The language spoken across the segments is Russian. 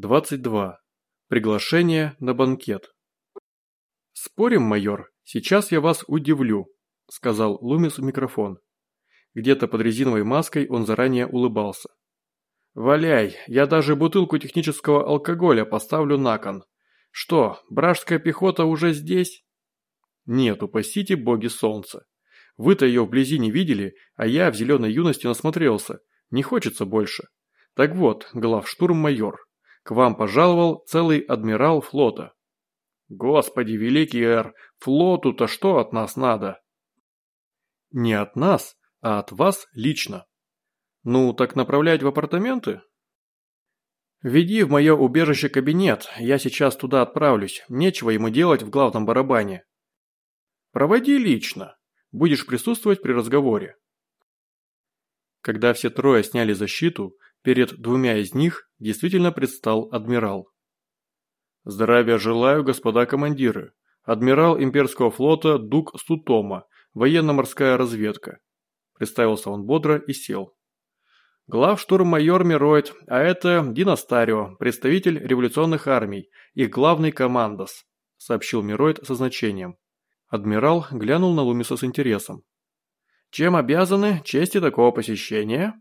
22. Приглашение на банкет. «Спорим, майор, сейчас я вас удивлю», – сказал Лумис в микрофон. Где-то под резиновой маской он заранее улыбался. «Валяй, я даже бутылку технического алкоголя поставлю на кон. Что, бражская пехота уже здесь?» «Нет, упасите боги солнца. Вы-то ее вблизи не видели, а я в зеленой юности насмотрелся. Не хочется больше. Так вот, главштурм-майор, к вам пожаловал целый адмирал флота». «Господи, великий эр, флоту-то что от нас надо?» «Не от нас, а от вас лично. Ну, так направлять в апартаменты? Веди в мое убежище кабинет, я сейчас туда отправлюсь, нечего ему делать в главном барабане. Проводи лично, будешь присутствовать при разговоре. Когда все трое сняли защиту, перед двумя из них действительно предстал адмирал. Здравия желаю, господа командиры. Адмирал имперского флота Дук Сутома, военно-морская разведка. Представился он бодро и сел. Главштурм-майор Мироид, а это Диностарио, представитель революционных армий, их главный командос, сообщил Мироид со значением. Адмирал глянул на Лумиса с интересом. Чем обязаны чести такого посещения?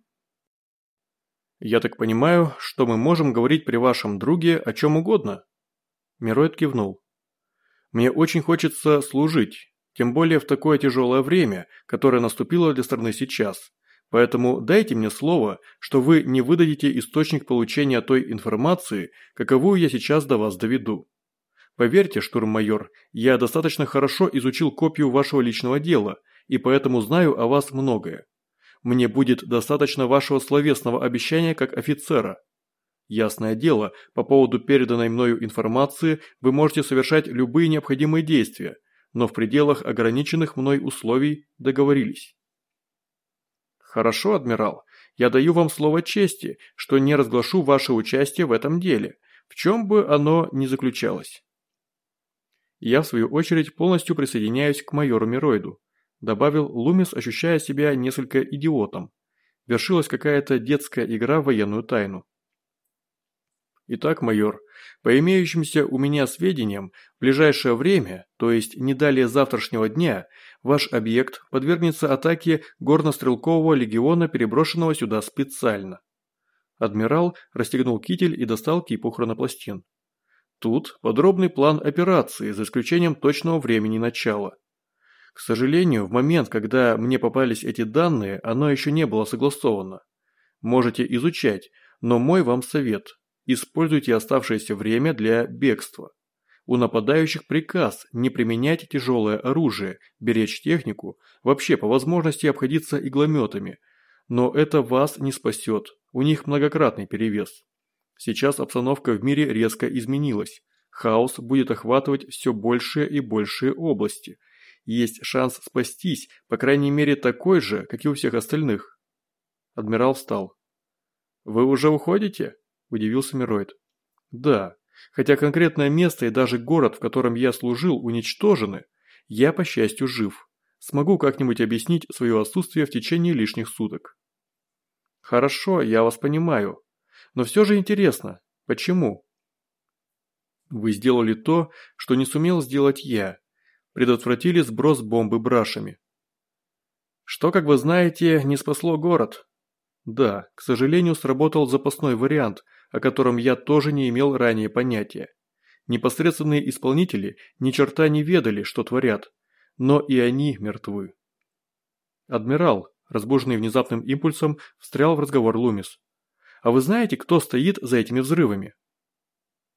Я так понимаю, что мы можем говорить при вашем друге о чем угодно? Мироид кивнул. Мне очень хочется служить, тем более в такое тяжелое время, которое наступило для страны сейчас. Поэтому дайте мне слово, что вы не выдадите источник получения той информации, каковую я сейчас до вас доведу. Поверьте, штурм-майор, я достаточно хорошо изучил копию вашего личного дела, и поэтому знаю о вас многое. Мне будет достаточно вашего словесного обещания как офицера. Ясное дело, по поводу переданной мною информации вы можете совершать любые необходимые действия – но в пределах ограниченных мной условий договорились. Хорошо, адмирал, я даю вам слово чести, что не разглашу ваше участие в этом деле, в чем бы оно ни заключалось. Я, в свою очередь, полностью присоединяюсь к майору Мироиду, добавил Лумис, ощущая себя несколько идиотом. Вершилась какая-то детская игра в военную тайну. Итак, майор, по имеющимся у меня сведениям, в ближайшее время, то есть не далее завтрашнего дня, ваш объект подвергнется атаке горнострелкового легиона, переброшенного сюда специально. Адмирал расстегнул китель и достал кипу хронопластин. Тут подробный план операции, за исключением точного времени начала. К сожалению, в момент, когда мне попались эти данные, оно еще не было согласовано. Можете изучать, но мой вам совет – Используйте оставшееся время для бегства. У нападающих приказ не применять тяжелое оружие, беречь технику, вообще по возможности обходиться иглометами. Но это вас не спасет, у них многократный перевес. Сейчас обстановка в мире резко изменилась. Хаос будет охватывать все большие и большие области. Есть шанс спастись, по крайней мере такой же, как и у всех остальных. Адмирал встал. «Вы уже уходите?» – удивился Мироид. «Да, хотя конкретное место и даже город, в котором я служил, уничтожены, я, по счастью, жив. Смогу как-нибудь объяснить свое отсутствие в течение лишних суток». «Хорошо, я вас понимаю. Но все же интересно, почему?» «Вы сделали то, что не сумел сделать я. Предотвратили сброс бомбы брашами». «Что, как вы знаете, не спасло город?» «Да, к сожалению, сработал запасной вариант – о котором я тоже не имел ранее понятия. Непосредственные исполнители ни черта не ведали, что творят, но и они мертвы. Адмирал, разбуженный внезапным импульсом, встрял в разговор Лумис. «А вы знаете, кто стоит за этими взрывами?»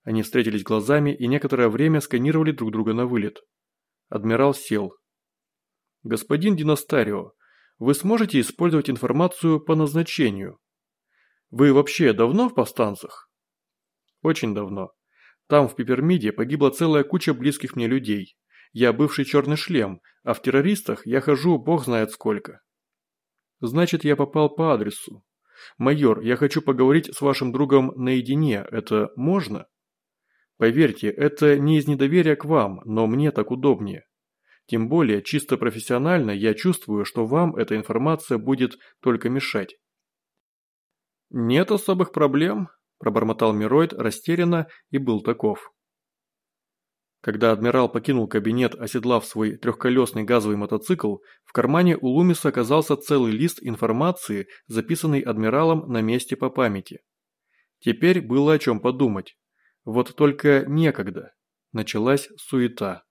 Они встретились глазами и некоторое время сканировали друг друга на вылет. Адмирал сел. «Господин Диностарио, вы сможете использовать информацию по назначению?» Вы вообще давно в повстанцах? Очень давно. Там, в Пипермиде, погибла целая куча близких мне людей. Я бывший черный шлем, а в террористах я хожу бог знает сколько. Значит, я попал по адресу. Майор, я хочу поговорить с вашим другом наедине, это можно? Поверьте, это не из недоверия к вам, но мне так удобнее. Тем более, чисто профессионально я чувствую, что вам эта информация будет только мешать. «Нет особых проблем», – пробормотал Мироид растерянно и был таков. Когда адмирал покинул кабинет, оседлав свой трехколесный газовый мотоцикл, в кармане у Лумиса оказался целый лист информации, записанный адмиралом на месте по памяти. Теперь было о чем подумать. Вот только некогда. Началась суета.